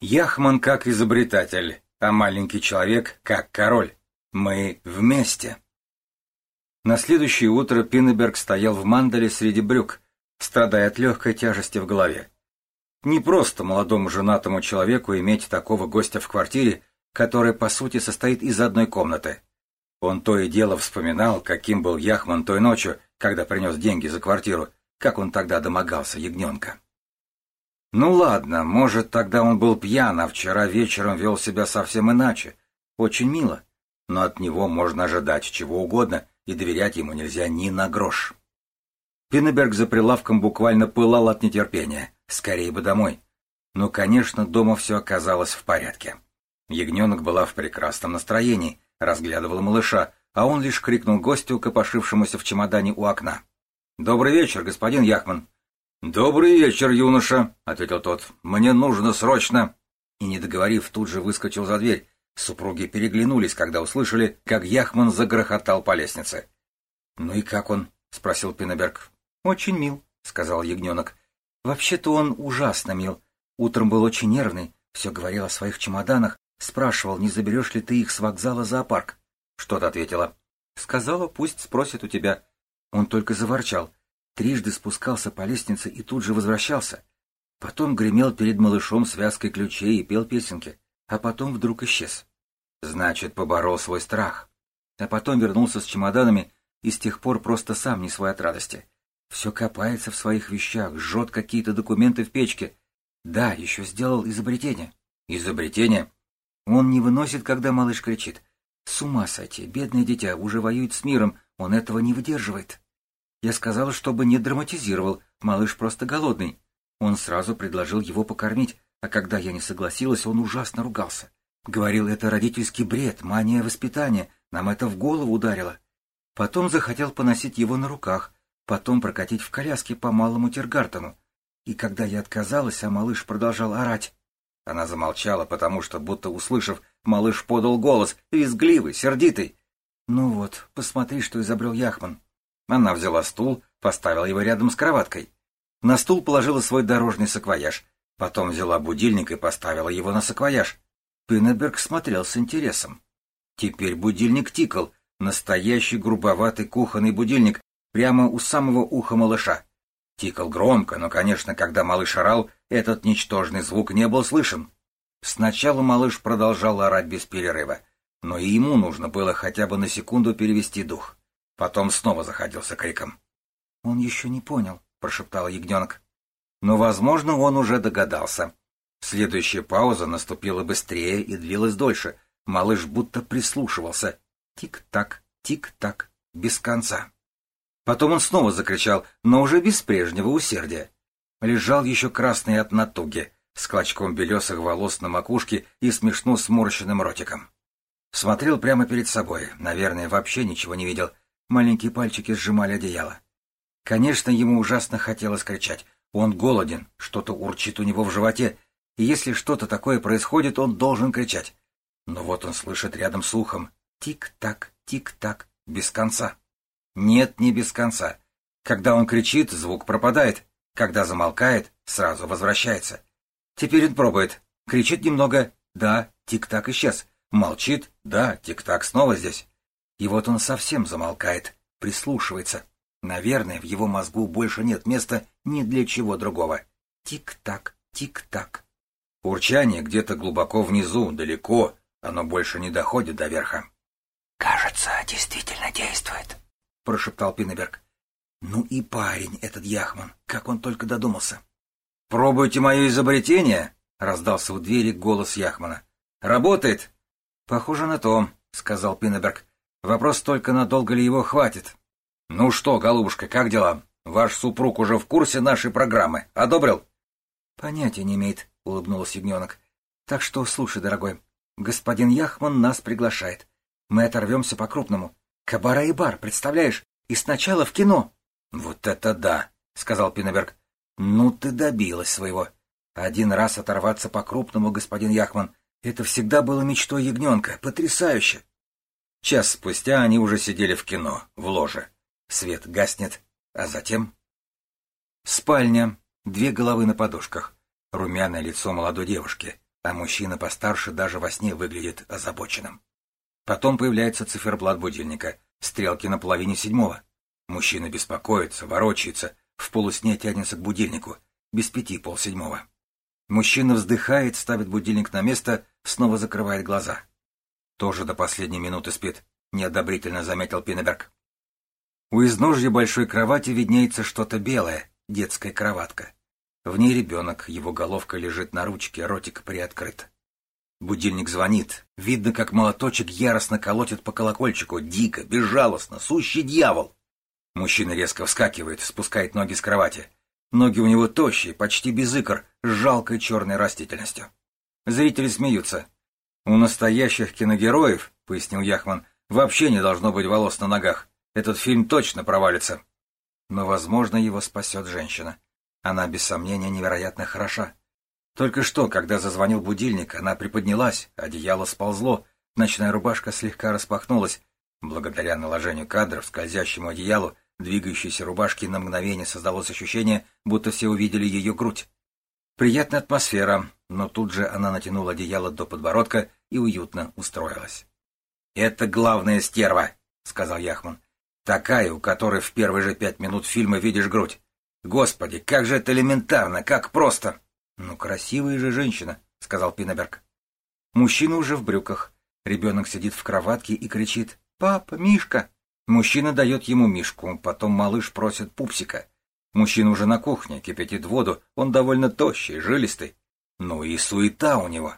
Яхман как изобретатель, а маленький человек как король. Мы вместе. На следующее утро Пиннеберг стоял в мандале среди брюк, страдая от легкой тяжести в голове. Не просто молодому женатому человеку иметь такого гостя в квартире, которая по сути состоит из одной комнаты. Он то и дело вспоминал, каким был Яхман той ночью, когда принес деньги за квартиру, как он тогда домогался ягненка. Ну ладно, может, тогда он был пьян, а вчера вечером вел себя совсем иначе. Очень мило. Но от него можно ожидать чего угодно, и доверять ему нельзя ни на грош. Пиннеберг за прилавком буквально пылал от нетерпения. Скорее бы домой. Но, конечно, дома все оказалось в порядке. Ягненок была в прекрасном настроении, разглядывала малыша, а он лишь крикнул гостю, копошившемуся в чемодане у окна. «Добрый вечер, господин Яхман!» «Добрый вечер, юноша», — ответил тот. «Мне нужно срочно». И, не договорив, тут же выскочил за дверь. Супруги переглянулись, когда услышали, как Яхман загрохотал по лестнице. «Ну и как он?» — спросил Пиннеберг. «Очень мил», — сказал ягненок. «Вообще-то он ужасно мил. Утром был очень нервный, все говорил о своих чемоданах, спрашивал, не заберешь ли ты их с вокзала зоопарк. Что ты ответила?» «Сказала, пусть спросит у тебя». Он только заворчал трижды спускался по лестнице и тут же возвращался. Потом гремел перед малышом связкой ключей и пел песенки, а потом вдруг исчез. Значит, поборол свой страх. А потом вернулся с чемоданами и с тех пор просто сам не свой от радости. Все копается в своих вещах, жжет какие-то документы в печке. Да, еще сделал изобретение. Изобретение? Он не выносит, когда малыш кричит. С ума сойти, бедное дитя уже воюет с миром, он этого не выдерживает. Я сказала, чтобы не драматизировал, малыш просто голодный. Он сразу предложил его покормить, а когда я не согласилась, он ужасно ругался. Говорил, это родительский бред, мания воспитания, нам это в голову ударило. Потом захотел поносить его на руках, потом прокатить в коляске по малому Тергартену. И когда я отказалась, а малыш продолжал орать. Она замолчала, потому что, будто услышав, малыш подал голос, визгливый, сердитый. Ну вот, посмотри, что изобрел Яхман. Она взяла стул, поставила его рядом с кроваткой. На стул положила свой дорожный саквояж, потом взяла будильник и поставила его на саквояж. Пиннеберг смотрел с интересом. Теперь будильник тикал, настоящий грубоватый кухонный будильник, прямо у самого уха малыша. Тикал громко, но, конечно, когда малыш орал, этот ничтожный звук не был слышен. Сначала малыш продолжал орать без перерыва, но и ему нужно было хотя бы на секунду перевести дух. Потом снова заходился криком. «Он еще не понял», — прошептал ягненок. Но, возможно, он уже догадался. Следующая пауза наступила быстрее и длилась дольше. Малыш будто прислушивался. Тик-так, тик-так, без конца. Потом он снова закричал, но уже без прежнего усердия. Лежал еще красный от натуги, с клочком белесых волос на макушке и смешно сморщенным ротиком. Смотрел прямо перед собой, наверное, вообще ничего не видел — Маленькие пальчики сжимали одеяло. Конечно, ему ужасно хотелось кричать. Он голоден, что-то урчит у него в животе, и если что-то такое происходит, он должен кричать. Но вот он слышит рядом с ухом «тик-так, тик-так», без конца. Нет, не без конца. Когда он кричит, звук пропадает. Когда замолкает, сразу возвращается. Теперь он пробует. Кричит немного «да», тик-так исчез. Молчит «да», тик-так снова здесь. И вот он совсем замолкает, прислушивается. Наверное, в его мозгу больше нет места ни для чего другого. Тик-так, тик-так. Урчание где-то глубоко внизу, далеко, оно больше не доходит до верха. «Кажется, действительно действует», — прошептал Пиннеберг. «Ну и парень этот Яхман, как он только додумался». «Пробуйте мое изобретение?» — раздался у двери голос Яхмана. «Работает?» «Похоже на то», — сказал Пиннеберг. Вопрос только, надолго ли его хватит. Ну что, голубушка, как дела? Ваш супруг уже в курсе нашей программы. Одобрил? Понятия не имеет, улыбнулся ягненок. Так что, слушай, дорогой, господин Яхман нас приглашает. Мы оторвемся по-крупному. Кабара и бар, представляешь? И сначала в кино. Вот это да, сказал Пинеберг. Ну ты добилась своего. Один раз оторваться по-крупному, господин Яхман. Это всегда было мечтой ягненка. Потрясающе. Час спустя они уже сидели в кино, в ложе. Свет гаснет, а затем... Спальня, две головы на подушках, румяное лицо молодой девушки, а мужчина постарше даже во сне выглядит озабоченным. Потом появляется циферблат будильника, стрелки на половине седьмого. Мужчина беспокоится, ворочается, в полусне тянется к будильнику, без пяти полседьмого. Мужчина вздыхает, ставит будильник на место, снова закрывает глаза. Тоже до последней минуты спит, неодобрительно заметил Пинеберг. У изножья большой кровати виднеется что-то белое, детская кроватка. В ней ребенок, его головка лежит на ручке, ротик приоткрыт. Будильник звонит. Видно, как молоточек яростно колотит по колокольчику, дико, безжалостно, сущий дьявол. Мужчина резко вскакивает, спускает ноги с кровати. Ноги у него тощие, почти без икр, с жалкой черной растительностью. Зрители смеются. «У настоящих киногероев, — пояснил Яхман, — вообще не должно быть волос на ногах. Этот фильм точно провалится. Но, возможно, его спасет женщина. Она, без сомнения, невероятно хороша. Только что, когда зазвонил будильник, она приподнялась, одеяло сползло, ночная рубашка слегка распахнулась. Благодаря наложению кадров, скользящему одеялу, двигающейся рубашки на мгновение создалось ощущение, будто все увидели ее грудь. Приятная атмосфера, но тут же она натянула одеяло до подбородка и уютно устроилась. «Это главная стерва», — сказал Яхман. «Такая, у которой в первые же пять минут фильма видишь грудь. Господи, как же это элементарно, как просто!» «Ну, красивая же женщина», — сказал Пинеберг. Мужчина уже в брюках. Ребенок сидит в кроватке и кричит «Папа, Мишка!». Мужчина дает ему Мишку, потом малыш просит пупсика. Мужчина уже на кухне, кипятит воду, он довольно тощий, жилистый. Ну и суета у него.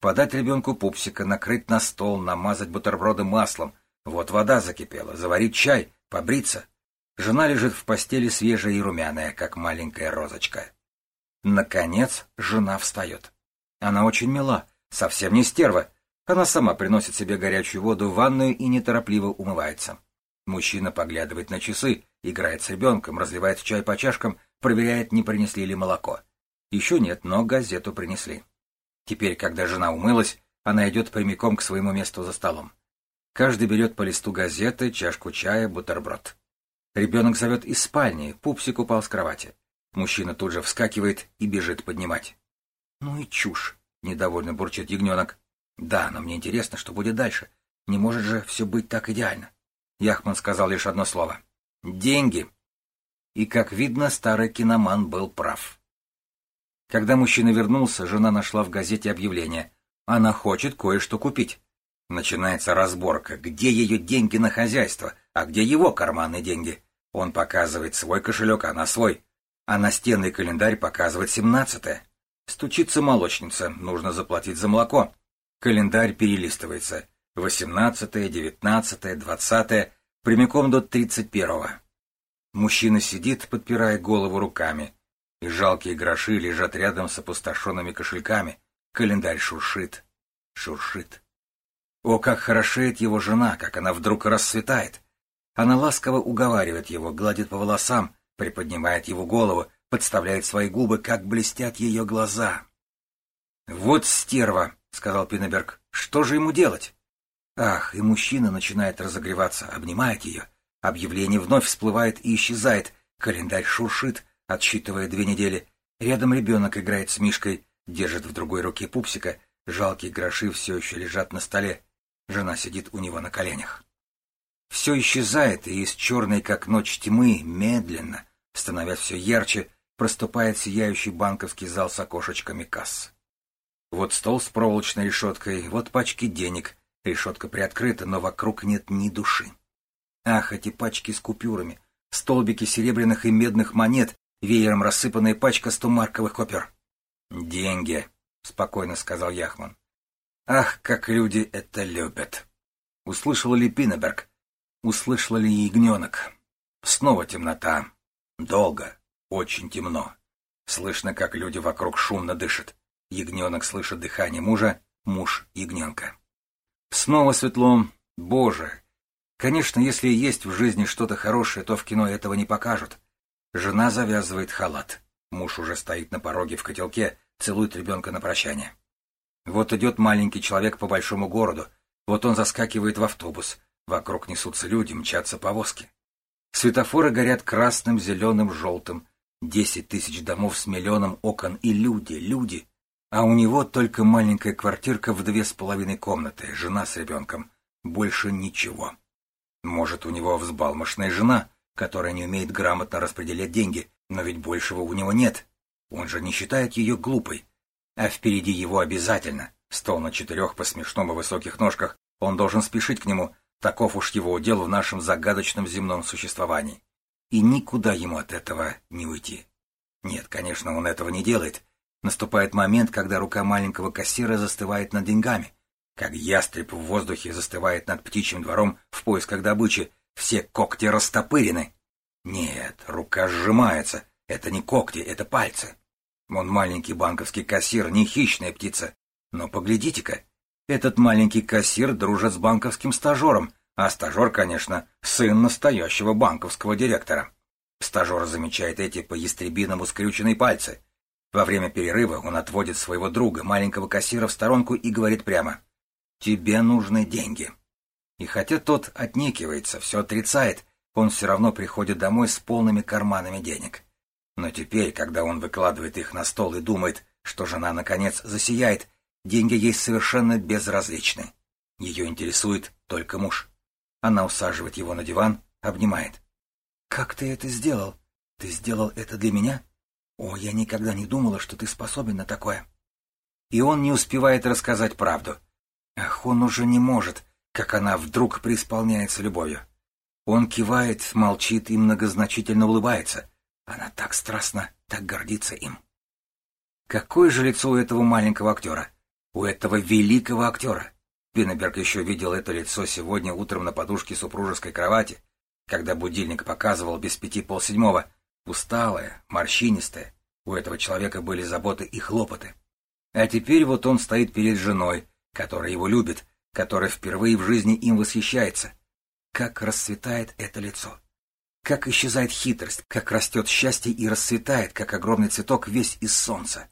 Подать ребенку пупсика, накрыть на стол, намазать бутерброды маслом. Вот вода закипела, заварить чай, побриться. Жена лежит в постели свежая и румяная, как маленькая розочка. Наконец жена встает. Она очень мила, совсем не стерва. Она сама приносит себе горячую воду в ванную и неторопливо умывается. Мужчина поглядывает на часы, играет с ребенком, разливает чай по чашкам, проверяет, не принесли ли молоко. Еще нет, но газету принесли. Теперь, когда жена умылась, она идет прямиком к своему месту за столом. Каждый берет по листу газеты, чашку чая, бутерброд. Ребенок зовет из спальни, пупсик упал с кровати. Мужчина тут же вскакивает и бежит поднимать. «Ну и чушь!» — недовольно бурчит ягненок. «Да, но мне интересно, что будет дальше. Не может же все быть так идеально. Яхман сказал лишь одно слово. «Деньги!» И, как видно, старый киноман был прав. Когда мужчина вернулся, жена нашла в газете объявление. Она хочет кое-что купить. Начинается разборка, где ее деньги на хозяйство, а где его карманные деньги. Он показывает свой кошелек, она свой. А настенный календарь показывает семнадцатое. Стучится молочница, нужно заплатить за молоко. Календарь перелистывается. Восемнадцатое, девятнадцатое, двадцатое, прямиком до тридцать первого. Мужчина сидит, подпирая голову руками, и жалкие гроши лежат рядом с опустошенными кошельками. Календарь шуршит, шуршит. О, как хорошеет его жена, как она вдруг расцветает! Она ласково уговаривает его, гладит по волосам, приподнимает его голову, подставляет свои губы, как блестят ее глаза. «Вот стерва!» — сказал Пинеберг. «Что же ему делать?» Ах, и мужчина начинает разогреваться, обнимает ее. Объявление вновь всплывает и исчезает. Календарь шуршит, отсчитывая две недели. Рядом ребенок играет с Мишкой, держит в другой руке пупсика. Жалкие гроши все еще лежат на столе. Жена сидит у него на коленях. Все исчезает, и из черной, как ночь тьмы, медленно, становясь все ярче, проступает сияющий банковский зал с окошечками касс. Вот стол с проволочной решеткой, вот пачки денег — Решетка приоткрыта, но вокруг нет ни души. Ах, эти пачки с купюрами, столбики серебряных и медных монет, веером рассыпанная пачка стомарковых копер. «Деньги», — спокойно сказал Яхман. «Ах, как люди это любят!» Услышал ли Пинеберг? Услышал ли ягненок? Снова темнота. Долго. Очень темно. Слышно, как люди вокруг шумно дышат. Ягненок слышит дыхание мужа, муж ягненка. Снова светло. Боже! Конечно, если есть в жизни что-то хорошее, то в кино этого не покажут. Жена завязывает халат. Муж уже стоит на пороге в котелке, целует ребенка на прощание. Вот идет маленький человек по большому городу. Вот он заскакивает в автобус. Вокруг несутся люди, мчатся повозки. Светофоры горят красным, зеленым, желтым. Десять тысяч домов с миллионом окон и люди, люди. А у него только маленькая квартирка в две с половиной комнаты, жена с ребенком. Больше ничего. Может, у него взбалмошная жена, которая не умеет грамотно распределять деньги, но ведь большего у него нет. Он же не считает ее глупой. А впереди его обязательно. Стол на четырех по смешному высоких ножках. Он должен спешить к нему. Таков уж его удел в нашем загадочном земном существовании. И никуда ему от этого не уйти. Нет, конечно, он этого не делает. Наступает момент, когда рука маленького кассира застывает над деньгами, как ястреб в воздухе застывает над птичьим двором в поисках добычи, все когти растопырены. Нет, рука сжимается. Это не когти, это пальцы. Он маленький банковский кассир, не хищная птица. Но поглядите-ка, этот маленький кассир дружит с банковским стажером, а стажер, конечно, сын настоящего банковского директора. Стажер замечает эти по-ястребиному скрюченные пальцы. Во время перерыва он отводит своего друга, маленького кассира, в сторонку и говорит прямо — Тебе нужны деньги. И хотя тот отнекивается, все отрицает, он все равно приходит домой с полными карманами денег. Но теперь, когда он выкладывает их на стол и думает, что жена наконец засияет, деньги ей совершенно безразличны. Ее интересует только муж. Она усаживает его на диван, обнимает. «Как ты это сделал? Ты сделал это для меня? О, я никогда не думала, что ты способен на такое». И он не успевает рассказать правду. Ах, он уже не может, как она вдруг преисполняется любовью. Он кивает, молчит и многозначительно улыбается. Она так страстно, так гордится им. Какое же лицо у этого маленького актера? У этого великого актера? Пиннеберг еще видел это лицо сегодня утром на подушке супружеской кровати, когда будильник показывал без пяти полседьмого. Усталое, морщинистое. У этого человека были заботы и хлопоты. А теперь вот он стоит перед женой, которая его любит, которая впервые в жизни им восхищается. Как расцветает это лицо! Как исчезает хитрость, как растет счастье и расцветает, как огромный цветок весь из солнца.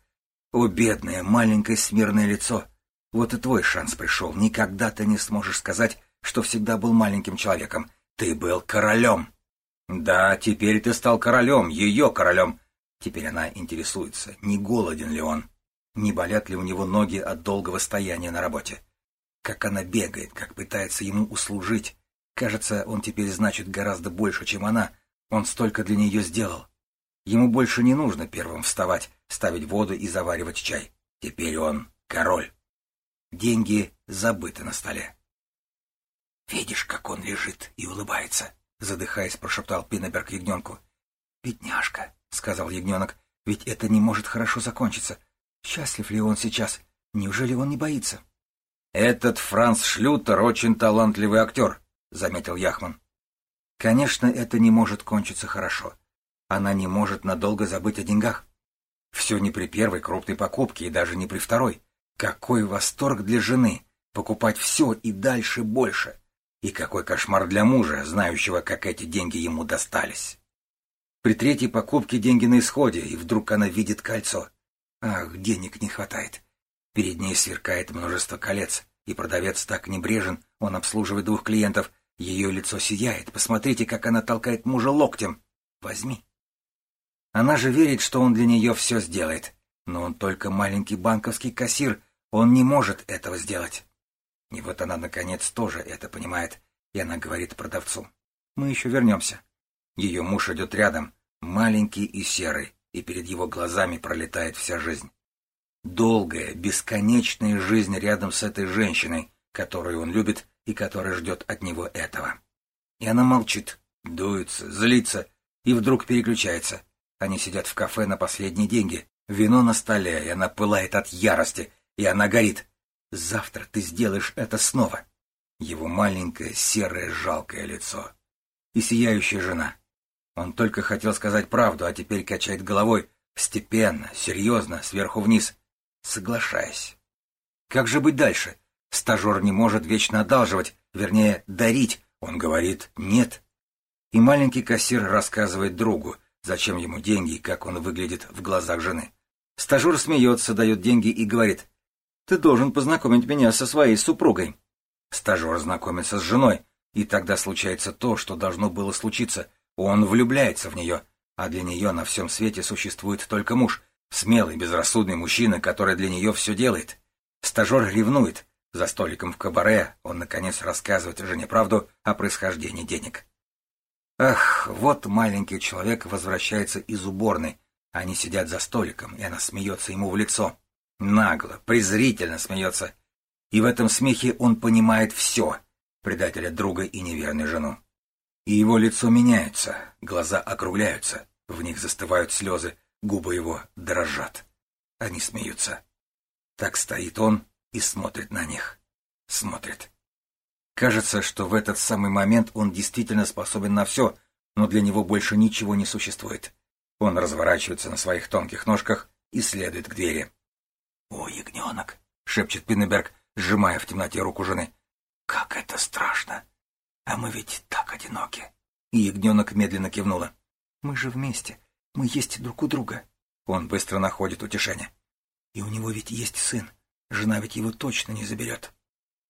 О, бедное, маленькое смирное лицо! Вот и твой шанс пришел. Никогда ты не сможешь сказать, что всегда был маленьким человеком. Ты был королем. Да, теперь ты стал королем, ее королем. Теперь она интересуется, не голоден ли он. Не болят ли у него ноги от долгого стояния на работе? Как она бегает, как пытается ему услужить. Кажется, он теперь значит гораздо больше, чем она. Он столько для нее сделал. Ему больше не нужно первым вставать, ставить воду и заваривать чай. Теперь он король. Деньги забыты на столе. «Видишь, как он лежит и улыбается?» — задыхаясь, прошептал Пиннеберг ягненку. «Бедняжка», — сказал ягненок, — «ведь это не может хорошо закончиться. Счастлив ли он сейчас? Неужели он не боится? «Этот Франц Шлютер очень талантливый актер», — заметил Яхман. «Конечно, это не может кончиться хорошо. Она не может надолго забыть о деньгах. Все не при первой крупной покупке и даже не при второй. Какой восторг для жены! Покупать все и дальше больше. И какой кошмар для мужа, знающего, как эти деньги ему достались. При третьей покупке деньги на исходе, и вдруг она видит кольцо. Ах, денег не хватает. Перед ней сверкает множество колец, и продавец так небрежен, он обслуживает двух клиентов. Ее лицо сияет. Посмотрите, как она толкает мужа локтем. Возьми. Она же верит, что он для нее все сделает. Но он только маленький банковский кассир, он не может этого сделать. И вот она, наконец, тоже это понимает, и она говорит продавцу. Мы еще вернемся. Ее муж идет рядом, маленький и серый, и перед его глазами пролетает вся жизнь. Долгая, бесконечная жизнь рядом с этой женщиной, которую он любит и которая ждет от него этого. И она молчит, дуется, злится и вдруг переключается. Они сидят в кафе на последние деньги. Вино на столе, и она пылает от ярости, и она горит. Завтра ты сделаешь это снова. Его маленькое, серое, жалкое лицо. И сияющая жена — он только хотел сказать правду, а теперь качает головой, степенно, серьезно, сверху вниз, соглашаясь. Как же быть дальше? Стажер не может вечно одалживать, вернее, дарить. Он говорит «нет». И маленький кассир рассказывает другу, зачем ему деньги и как он выглядит в глазах жены. Стажер смеется, дает деньги и говорит «Ты должен познакомить меня со своей супругой». Стажер знакомится с женой, и тогда случается то, что должно было случиться — он влюбляется в нее, а для нее на всем свете существует только муж. Смелый, безрассудный мужчина, который для нее все делает. Стажер ревнует. За столиком в кабаре он, наконец, рассказывает жене правду о происхождении денег. Ах, вот маленький человек возвращается из уборной. Они сидят за столиком, и она смеется ему в лицо. Нагло, презрительно смеется. И в этом смехе он понимает все — предателя друга и неверную жену. И его лицо меняется, глаза округляются, в них застывают слезы, губы его дрожат. Они смеются. Так стоит он и смотрит на них. Смотрит. Кажется, что в этот самый момент он действительно способен на все, но для него больше ничего не существует. Он разворачивается на своих тонких ножках и следует к двери. «О, ягненок!» — шепчет Пиннеберг, сжимая в темноте руку жены. «Как это страшно! А мы ведь так одиноки!» И ягненок медленно кивнула. «Мы же вместе. Мы есть друг у друга». Он быстро находит утешение. «И у него ведь есть сын. Жена ведь его точно не заберет».